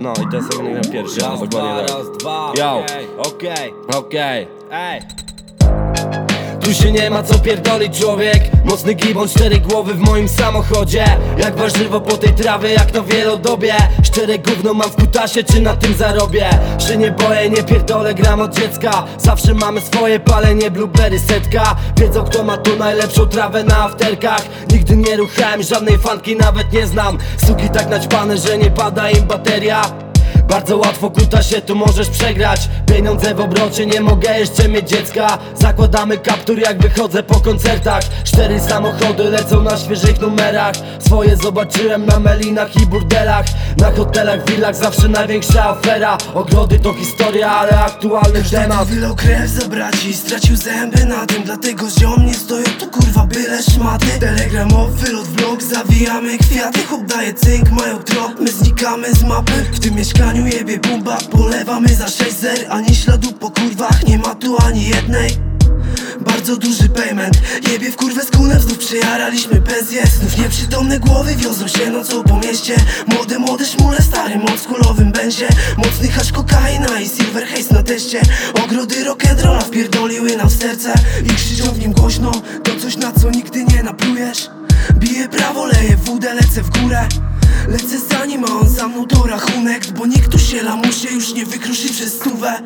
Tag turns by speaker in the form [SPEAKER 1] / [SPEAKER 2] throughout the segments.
[SPEAKER 1] No i ten sobie nagram pierwszy,
[SPEAKER 2] Raz,
[SPEAKER 1] dokładnie
[SPEAKER 2] dwa,
[SPEAKER 1] tak.
[SPEAKER 2] raz, dwa,
[SPEAKER 1] Yo.
[SPEAKER 2] okej, okej,
[SPEAKER 1] Okej.
[SPEAKER 2] ej.
[SPEAKER 1] Tu się nie ma co pierdolić człowiek. Mocny gibon, cztery głowy w moim samochodzie. Jak warzywo po tej trawie, jak to wielodobie. Szczere gówno mam w kutasie, czy na tym zarobię? Się nie boję, nie pierdolę, gram od dziecka. Zawsze mamy swoje palenie, blueberry setka. Wiedzą kto ma tu najlepszą trawę na afterkach Nigdy nie ruchałem żadnej fanki, nawet nie znam. Suki tak naćpane, że nie pada im bateria bardzo łatwo kuta się, tu możesz przegrać. Pieniądze w obrocie, nie mogę jeszcze mieć dziecka. Zakładamy kaptur jak wychodzę po koncertach. Cztery samochody lecą na świeżych numerach. Swoje zobaczyłem na melinach i burdelach. Na hotelach, willach zawsze największa afera. Ogrody to historia, ale aktualny temat.
[SPEAKER 3] Wylał krew za braci, stracił zęby na tym. Dlatego ziom nie stoją tu kurwa byle szmaty. Telegramowy wylot vlog, zawijamy kwiaty. Chłop daje cynk, mają trop, my znikamy z mapy. W tym mieszkaniu jebie bumba, polewamy za 6 zer Ani śladu po kurwach, nie ma tu ani jednej. Bardzo duży payment Jebie w kurwę z kunem, znów przejaraliśmy pensję. Znów nieprzytomne głowy wiozą się nocą po mieście. Młode, młode szmule, starym oldschoolowym będzie Mocny hasz kokaina i silver haze na teście. Ogrody rock'n'rolla wpierdoliły nam w serce I krzyczą w nim głośno. To coś na co nigdy nie naplujesz. Bije prawo, leje wódę, lecę w górę. Lecę za nim, a on nie wykruszy przez stówę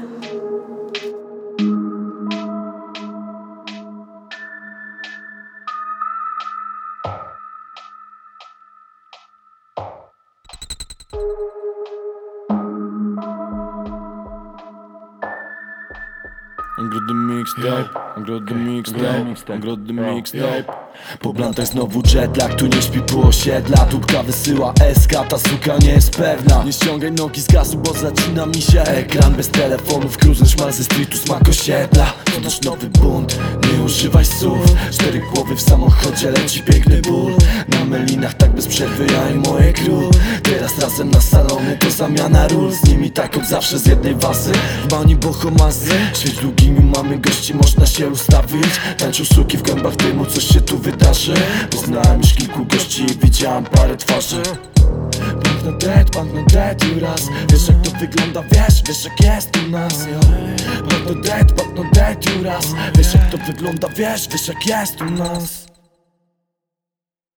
[SPEAKER 4] The mixtape, the mixtape, the mixtape. Po blantach znowu jetlag, tu nie śpi po osiedla. Tubka wysyła SK, ta suka nie jest pewna. Nie ściągaj nogi z gazu, bo zacina mi się ekran. Bez telefonów, cruiser szmal ze streetu, smak osiedla. To nasz nowy bunt, nie używaj słów. Cztery głowy w samochodzie, leci piękny ból. Na melinach tak bez przerwy, ja i moje crew Razem na salony, to zamiana ról. Z nimi tak od zawsze z jednej wasy. W bani bohomasy, sześć długimi mamy gości, można się ustawić. Tańczą suki w gębach dymu, coś się tu wydarzy. Poznałem już kilku gości i widziałem parę twarzy. Bank na dead, bank na dead raz. Wiesz jak to wygląda, wiesz, wiesz jak jest u nas. Bank na dead, bank na dead raz. Wiesz jak to wygląda, wiesz, wiesz jak jest u nas